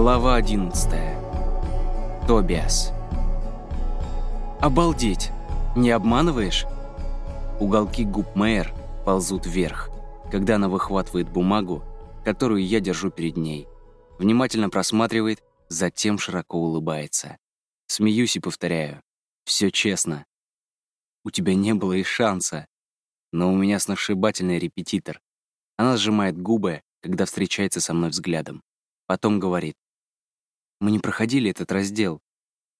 Глава 11. Тобиас. Обалдеть! Не обманываешь? Уголки губ Мэйр ползут вверх, когда она выхватывает бумагу, которую я держу перед ней, внимательно просматривает, затем широко улыбается. Смеюсь и повторяю. Все честно. У тебя не было и шанса. Но у меня сногсшибательный репетитор. Она сжимает губы, когда встречается со мной взглядом. Потом говорит. Мы не проходили этот раздел.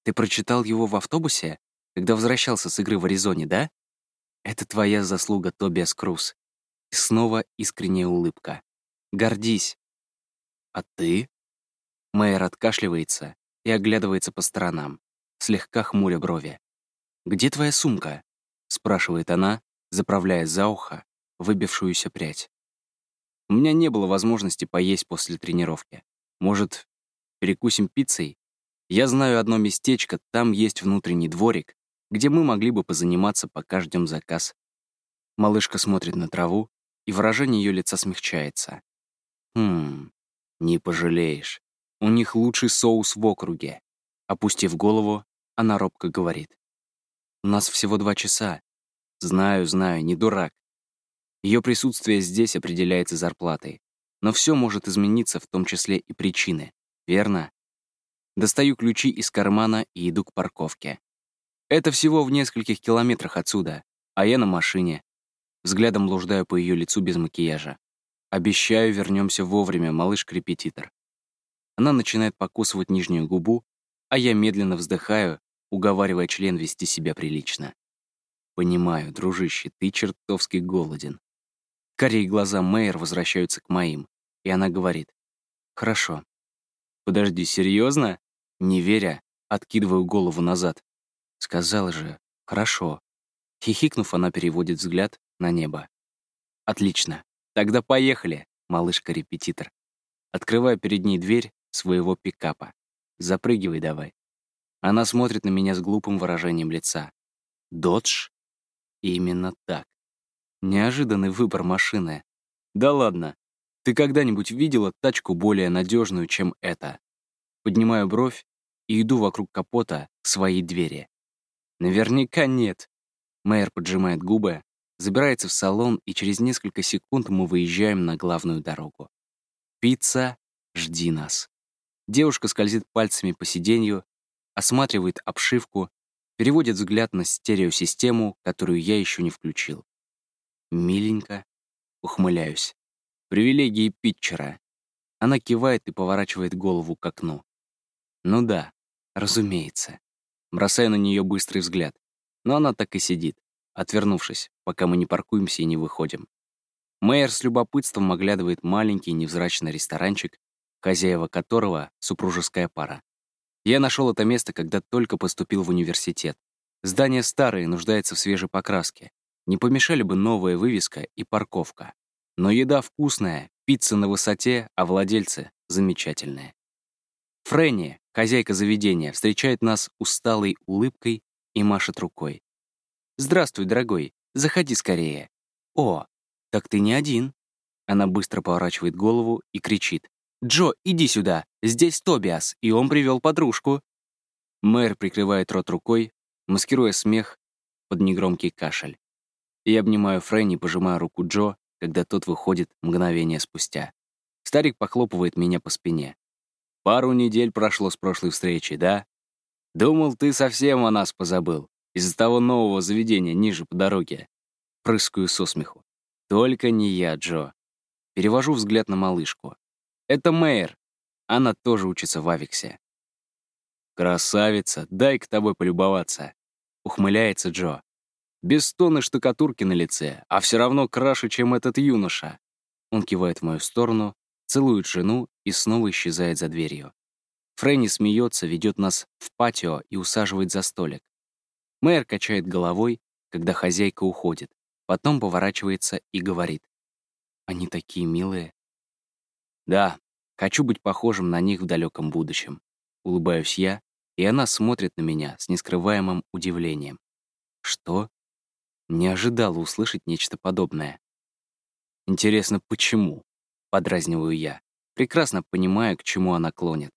Ты прочитал его в автобусе, когда возвращался с игры в Аризоне, да? Это твоя заслуга, Тобиас Круз. И снова искренняя улыбка. Гордись. А ты? Мэйр откашливается и оглядывается по сторонам, слегка хмуря брови. «Где твоя сумка?» — спрашивает она, заправляя за ухо выбившуюся прядь. У меня не было возможности поесть после тренировки. Может, перекусим пиццей? Я знаю одно местечко, там есть внутренний дворик, где мы могли бы позаниматься, пока ждем заказ. Малышка смотрит на траву, и выражение ее лица смягчается. Хм, не пожалеешь. У них лучший соус в округе. Опустив голову, она робко говорит. У нас всего два часа. Знаю, знаю, не дурак. Ее присутствие здесь определяется зарплатой. Но все может измениться, в том числе и причины верно? Достаю ключи из кармана и иду к парковке. Это всего в нескольких километрах отсюда, а я на машине. Взглядом блуждаю по ее лицу без макияжа. Обещаю, вернемся вовремя, малышка-репетитор. Она начинает покусывать нижнюю губу, а я медленно вздыхаю, уговаривая член вести себя прилично. Понимаю, дружище, ты чертовски голоден. Карие глаза Мэйр возвращаются к моим, и она говорит, «Хорошо, Подожди, серьезно? Не веря, откидываю голову назад. Сказала же, хорошо. Хихикнув, она переводит взгляд на небо. Отлично. Тогда поехали, малышка-репетитор. Открываю перед ней дверь своего пикапа. Запрыгивай давай. Она смотрит на меня с глупым выражением лица. Додж? Именно так. Неожиданный выбор машины. Да ладно, ты когда-нибудь видела тачку более надежную, чем эта? Поднимаю бровь и иду вокруг капота к своей двери. Наверняка нет. Мэйр поджимает губы, забирается в салон, и через несколько секунд мы выезжаем на главную дорогу. Пицца, жди нас. Девушка скользит пальцами по сиденью, осматривает обшивку, переводит взгляд на стереосистему, которую я еще не включил. Миленько, ухмыляюсь. Привилегии питчера. Она кивает и поворачивает голову к окну. Ну да, разумеется. Бросаю на нее быстрый взгляд. Но она так и сидит, отвернувшись, пока мы не паркуемся и не выходим. Мэйер с любопытством оглядывает маленький невзрачный ресторанчик, хозяева которого — супружеская пара. Я нашел это место, когда только поступил в университет. Здание старое, нуждается в свежей покраске. Не помешали бы новая вывеска и парковка. Но еда вкусная, пицца на высоте, а владельцы замечательные. Фрэнни, хозяйка заведения, встречает нас усталой улыбкой и машет рукой. «Здравствуй, дорогой, заходи скорее». «О, так ты не один». Она быстро поворачивает голову и кричит. «Джо, иди сюда, здесь Тобиас, и он привел подружку». Мэр прикрывает рот рукой, маскируя смех под негромкий кашель. Я обнимаю Фрэнни, пожимая руку Джо, когда тот выходит мгновение спустя. Старик похлопывает меня по спине. «Пару недель прошло с прошлой встречи, да? Думал, ты совсем о нас позабыл. Из-за того нового заведения ниже по дороге». Прыскаю со смеху. «Только не я, Джо». Перевожу взгляд на малышку. «Это Мэйр. Она тоже учится в Авиксе». «Красавица, дай к тобой полюбоваться», — ухмыляется Джо. Без тонны штукатурки на лице, а все равно краше, чем этот юноша. Он кивает в мою сторону, целует жену и снова исчезает за дверью. Фрэнни смеется, ведет нас в патио и усаживает за столик. Мэр качает головой, когда хозяйка уходит, потом поворачивается и говорит. «Они такие милые». «Да, хочу быть похожим на них в далеком будущем». Улыбаюсь я, и она смотрит на меня с нескрываемым удивлением. «Что?» Не ожидала услышать нечто подобное. Интересно, почему? Подразниваю я, прекрасно понимая, к чему она клонит.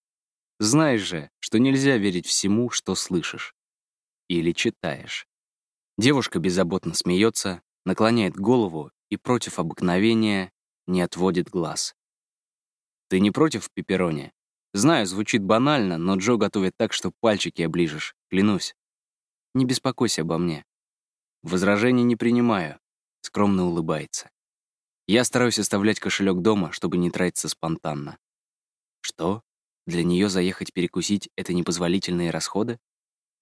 Знаешь же, что нельзя верить всему, что слышишь. Или читаешь. Девушка беззаботно смеется, наклоняет голову и против обыкновения не отводит глаз. Ты не против пепперони? Знаю, звучит банально, но Джо готовит так, что пальчики оближешь, клянусь. Не беспокойся обо мне. Возражений не принимаю, скромно улыбается. Я стараюсь оставлять кошелек дома, чтобы не тратиться спонтанно. Что? Для нее заехать перекусить — это непозволительные расходы?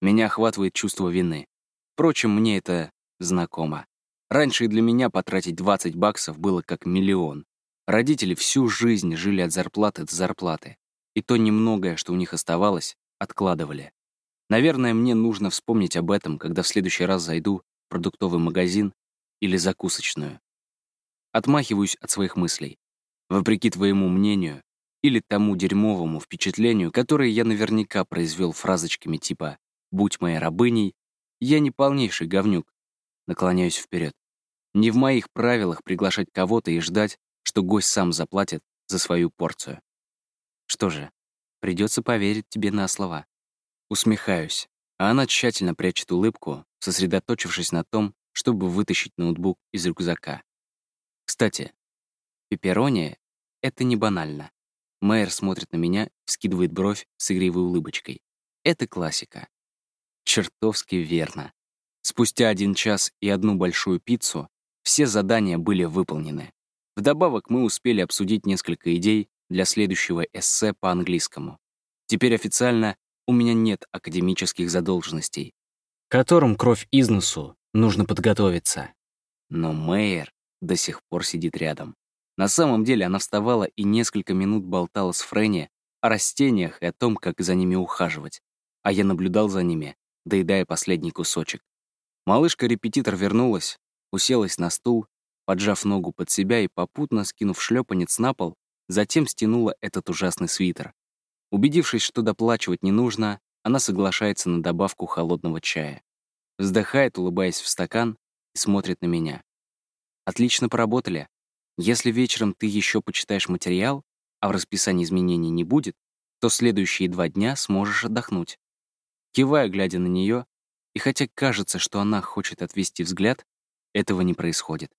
Меня охватывает чувство вины. Впрочем, мне это знакомо. Раньше и для меня потратить 20 баксов было как миллион. Родители всю жизнь жили от зарплаты до зарплаты. И то немногое, что у них оставалось, откладывали. Наверное, мне нужно вспомнить об этом, когда в следующий раз зайду продуктовый магазин или закусочную. Отмахиваюсь от своих мыслей. Вопреки твоему мнению, или тому дерьмовому впечатлению, которое я наверняка произвел фразочками типа «будь моей рабыней», я не полнейший говнюк. Наклоняюсь вперед. Не в моих правилах приглашать кого-то и ждать, что гость сам заплатит за свою порцию. Что же, придется поверить тебе на слова. Усмехаюсь, а она тщательно прячет улыбку, сосредоточившись на том, чтобы вытащить ноутбук из рюкзака. Кстати, пепперони — это не банально. Мэйр смотрит на меня, вскидывает бровь с игривой улыбочкой. Это классика. Чертовски верно. Спустя один час и одну большую пиццу все задания были выполнены. Вдобавок мы успели обсудить несколько идей для следующего эссе по английскому. Теперь официально у меня нет академических задолженностей, которым кровь из носу нужно подготовиться. Но Мэйр до сих пор сидит рядом. На самом деле она вставала и несколько минут болтала с Фрэнни о растениях и о том, как за ними ухаживать. А я наблюдал за ними, доедая последний кусочек. Малышка-репетитор вернулась, уселась на стул, поджав ногу под себя и попутно, скинув шлепанец на пол, затем стянула этот ужасный свитер. Убедившись, что доплачивать не нужно, она соглашается на добавку холодного чая. Вздыхает, улыбаясь в стакан, и смотрит на меня. «Отлично поработали. Если вечером ты еще почитаешь материал, а в расписании изменений не будет, то следующие два дня сможешь отдохнуть. Кивая, глядя на нее, и хотя кажется, что она хочет отвести взгляд, этого не происходит.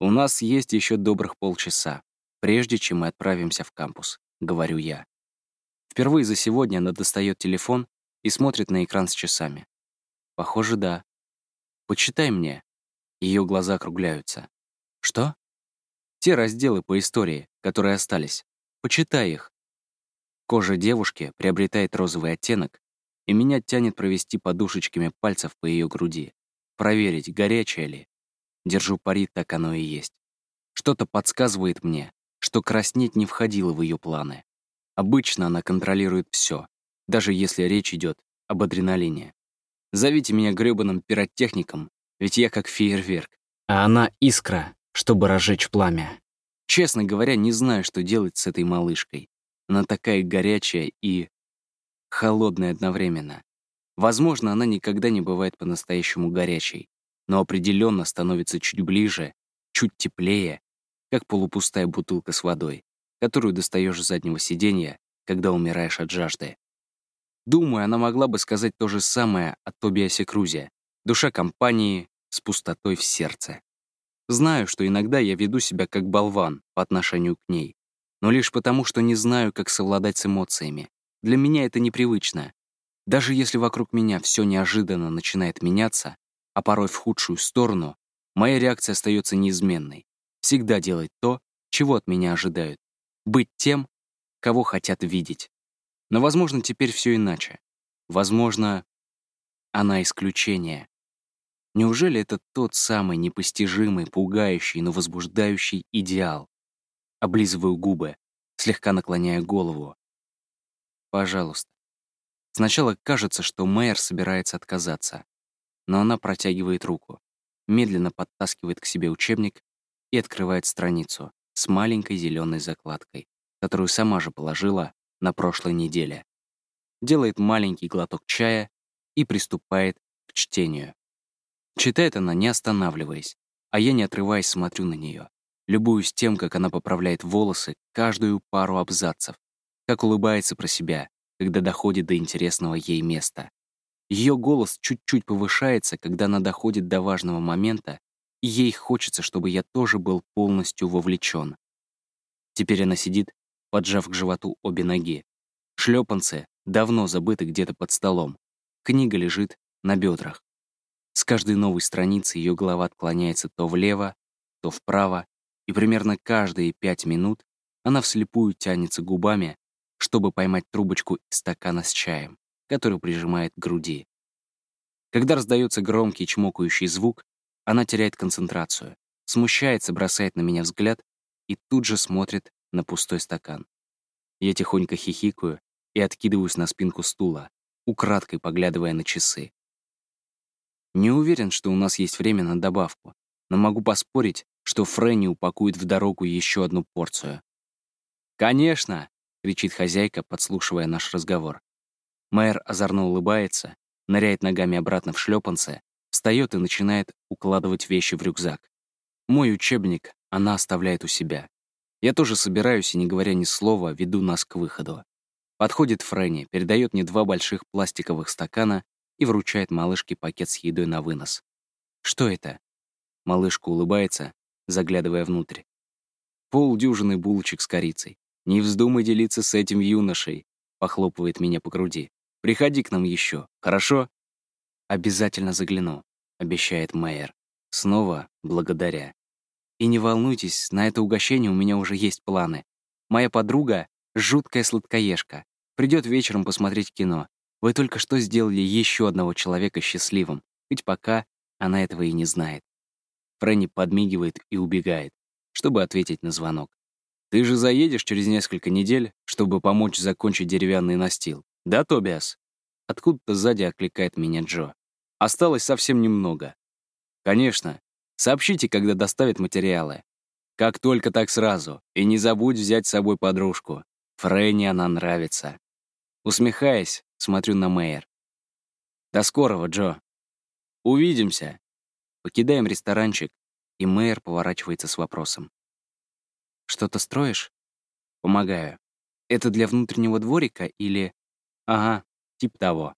«У нас есть еще добрых полчаса, прежде чем мы отправимся в кампус», — говорю я. Впервые за сегодня она достает телефон и смотрит на экран с часами. Похоже, да. «Почитай мне». Ее глаза округляются. «Что?» Те разделы по истории, которые остались. Почитай их. Кожа девушки приобретает розовый оттенок, и меня тянет провести подушечками пальцев по ее груди, проверить, горячая ли. Держу пари, так оно и есть. Что-то подсказывает мне, что краснеть не входило в ее планы. Обычно она контролирует все, даже если речь идет об адреналине. Зовите меня грёбаным пиротехником, ведь я как фейерверк. А она искра, чтобы разжечь пламя. Честно говоря, не знаю, что делать с этой малышкой. Она такая горячая и холодная одновременно. Возможно, она никогда не бывает по-настоящему горячей, но определенно становится чуть ближе, чуть теплее, как полупустая бутылка с водой, которую достаешь с заднего сиденья, когда умираешь от жажды. Думаю, она могла бы сказать то же самое о Тобиасе Крузе, душа компании с пустотой в сердце. Знаю, что иногда я веду себя как болван по отношению к ней, но лишь потому, что не знаю, как совладать с эмоциями. Для меня это непривычно. Даже если вокруг меня все неожиданно начинает меняться, а порой в худшую сторону, моя реакция остается неизменной. Всегда делать то, чего от меня ожидают. Быть тем, кого хотят видеть. Но, возможно, теперь все иначе. Возможно, она исключение. Неужели это тот самый непостижимый, пугающий, но возбуждающий идеал? Облизываю губы, слегка наклоняя голову. Пожалуйста. Сначала кажется, что Мэйр собирается отказаться, но она протягивает руку, медленно подтаскивает к себе учебник и открывает страницу с маленькой зеленой закладкой, которую сама же положила на прошлой неделе. Делает маленький глоток чая и приступает к чтению. Читает она, не останавливаясь, а я, не отрываясь, смотрю на нее. Любуюсь тем, как она поправляет волосы каждую пару абзацев. как улыбается про себя, когда доходит до интересного ей места. Ее голос чуть-чуть повышается, когда она доходит до важного момента, ей хочется, чтобы я тоже был полностью вовлечен. Теперь она сидит, поджав к животу обе ноги. Шлепанцы давно забыты где-то под столом. Книга лежит на бедрах. С каждой новой страницы ее голова отклоняется то влево, то вправо, и примерно каждые пять минут она вслепую тянется губами, чтобы поймать трубочку из стакана с чаем который прижимает к груди. Когда раздается громкий чмокающий звук, она теряет концентрацию, смущается, бросает на меня взгляд и тут же смотрит на пустой стакан. Я тихонько хихикаю и откидываюсь на спинку стула, украдкой поглядывая на часы. Не уверен, что у нас есть время на добавку, но могу поспорить, что Фрэнни упакует в дорогу еще одну порцию. «Конечно!» — кричит хозяйка, подслушивая наш разговор. Майер озорно улыбается, ныряет ногами обратно в шлепанце, встает и начинает укладывать вещи в рюкзак. Мой учебник она оставляет у себя. Я тоже собираюсь и, не говоря ни слова, веду нас к выходу. Подходит Фрэнни, передает мне два больших пластиковых стакана и вручает малышке пакет с едой на вынос. «Что это?» Малышка улыбается, заглядывая внутрь. Полдюжины булочек с корицей. «Не вздумай делиться с этим юношей», — похлопывает меня по груди. Приходи к нам еще, хорошо?» «Обязательно загляну», — обещает Мэйер. Снова благодаря. «И не волнуйтесь, на это угощение у меня уже есть планы. Моя подруга — жуткая сладкоежка. Придет вечером посмотреть кино. Вы только что сделали еще одного человека счастливым, ведь пока она этого и не знает». Фрэнни подмигивает и убегает, чтобы ответить на звонок. «Ты же заедешь через несколько недель, чтобы помочь закончить деревянный настил. «Да, Тобиас?» Откуда-то сзади окликает меня Джо. «Осталось совсем немного». «Конечно. Сообщите, когда доставят материалы. Как только так сразу. И не забудь взять с собой подружку. Фрэнни она нравится». Усмехаясь, смотрю на Мэйер. «До скорого, Джо». «Увидимся». Покидаем ресторанчик, и Мэйер поворачивается с вопросом. «Что-то строишь?» «Помогаю. Это для внутреннего дворика или...» Ага, тип того.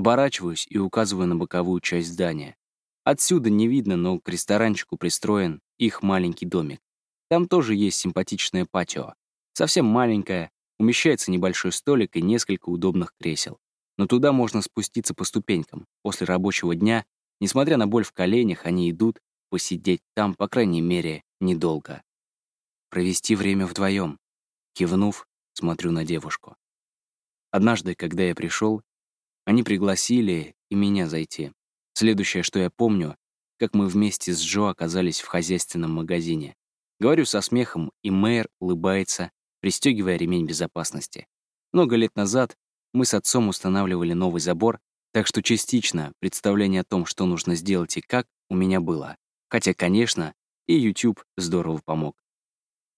Оборачиваюсь и указываю на боковую часть здания. Отсюда не видно, но к ресторанчику пристроен их маленький домик. Там тоже есть симпатичное патио. Совсем маленькое, умещается небольшой столик и несколько удобных кресел. Но туда можно спуститься по ступенькам. После рабочего дня, несмотря на боль в коленях, они идут посидеть там, по крайней мере, недолго. Провести время вдвоем. Кивнув, смотрю на девушку. Однажды, когда я пришел, они пригласили и меня зайти. Следующее, что я помню, как мы вместе с Джо оказались в хозяйственном магазине. Говорю со смехом, и мэр улыбается, пристегивая ремень безопасности. Много лет назад мы с отцом устанавливали новый забор, так что частично представление о том, что нужно сделать и как, у меня было. Хотя, конечно, и YouTube здорово помог.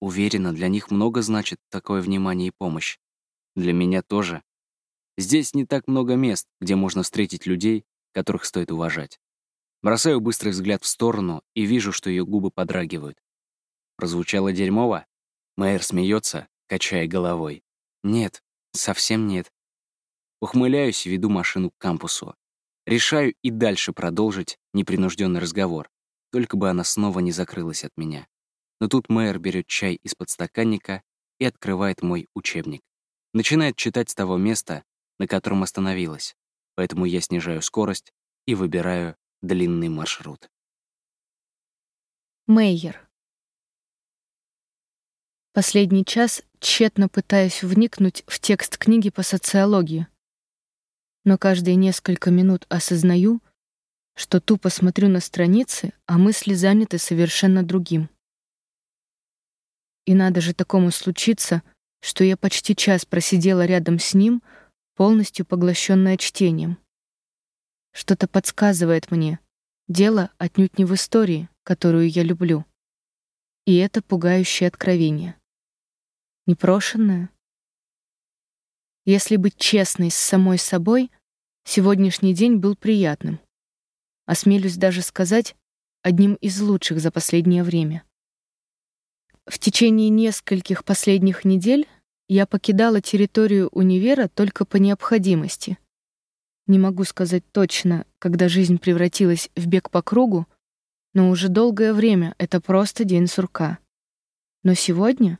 Уверена, для них много значит такое внимание и помощь. Для меня тоже. Здесь не так много мест, где можно встретить людей, которых стоит уважать. Бросаю быстрый взгляд в сторону и вижу, что ее губы подрагивают. Прозвучало дерьмово? Мэйр смеется, качая головой. Нет, совсем нет. Ухмыляюсь и веду машину к кампусу. Решаю и дальше продолжить непринужденный разговор, только бы она снова не закрылась от меня. Но тут мэр берет чай из подстаканника и открывает мой учебник. Начинает читать с того места, на котором остановилась, поэтому я снижаю скорость и выбираю длинный маршрут. Мейер. Последний час тщетно пытаюсь вникнуть в текст книги по социологии. Но каждые несколько минут осознаю, что тупо смотрю на страницы, а мысли заняты совершенно другим. И надо же такому случиться, что я почти час просидела рядом с ним, полностью поглощенная чтением. Что-то подсказывает мне. Дело отнюдь не в истории, которую я люблю. И это пугающее откровение. Непрошенное. Если быть честной с самой собой, сегодняшний день был приятным. Осмелюсь даже сказать, одним из лучших за последнее время. В течение нескольких последних недель я покидала территорию универа только по необходимости. Не могу сказать точно, когда жизнь превратилась в бег по кругу, но уже долгое время это просто день сурка. Но сегодня,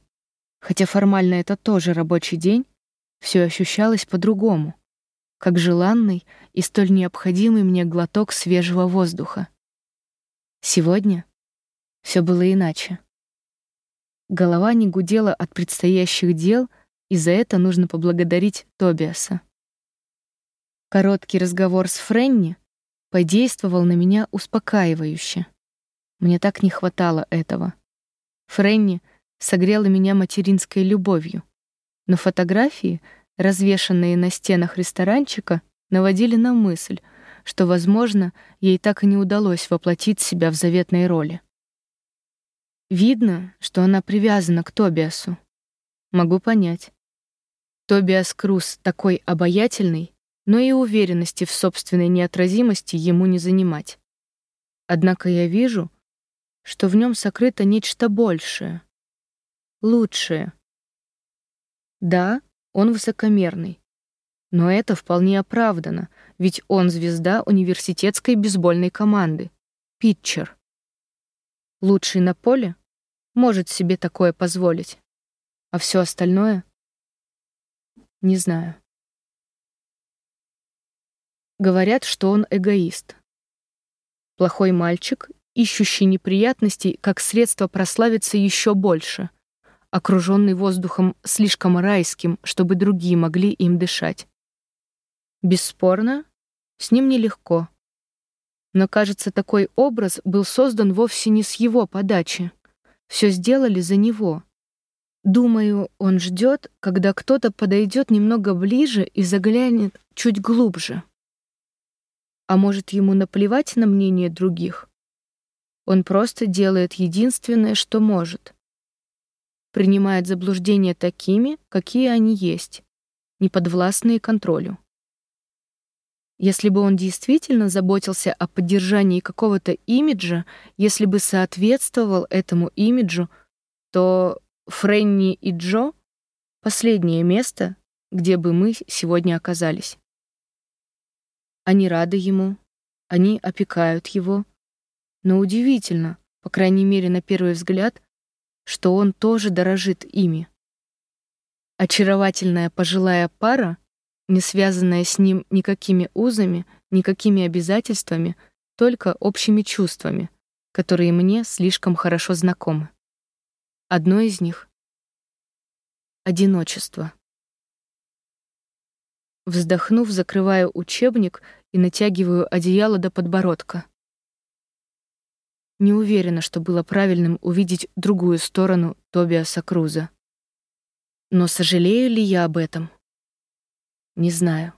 хотя формально это тоже рабочий день, все ощущалось по-другому, как желанный и столь необходимый мне глоток свежего воздуха. Сегодня все было иначе. Голова не гудела от предстоящих дел, и за это нужно поблагодарить Тобиаса. Короткий разговор с Френни подействовал на меня успокаивающе. Мне так не хватало этого. Френни согрела меня материнской любовью, но фотографии, развешанные на стенах ресторанчика, наводили на мысль, что, возможно, ей так и не удалось воплотить себя в заветной роли. Видно, что она привязана к Тобиасу. Могу понять. Тобиас Круз такой обаятельный, но и уверенности в собственной неотразимости ему не занимать. Однако я вижу, что в нем сокрыто нечто большее, лучшее. Да, он высокомерный, но это вполне оправдано, ведь он звезда университетской бейсбольной команды, питчер. Лучший на поле может себе такое позволить, а все остальное — не знаю. Говорят, что он эгоист. Плохой мальчик ищущий неприятностей как средство прославиться еще больше, окруженный воздухом слишком райским, чтобы другие могли им дышать. Бесспорно, с ним нелегко. Но, кажется, такой образ был создан вовсе не с его подачи. Все сделали за него. Думаю, он ждет, когда кто-то подойдет немного ближе и заглянет чуть глубже. А может, ему наплевать на мнение других? Он просто делает единственное, что может. Принимает заблуждения такими, какие они есть, неподвластные контролю. Если бы он действительно заботился о поддержании какого-то имиджа, если бы соответствовал этому имиджу, то Френни и Джо — последнее место, где бы мы сегодня оказались. Они рады ему, они опекают его, но удивительно, по крайней мере на первый взгляд, что он тоже дорожит ими. Очаровательная пожилая пара, не связанная с ним никакими узами, никакими обязательствами, только общими чувствами, которые мне слишком хорошо знакомы. Одно из них — одиночество. Вздохнув, закрываю учебник и натягиваю одеяло до подбородка. Не уверена, что было правильным увидеть другую сторону Тобиаса Круза. Но сожалею ли я об этом? Не знаю.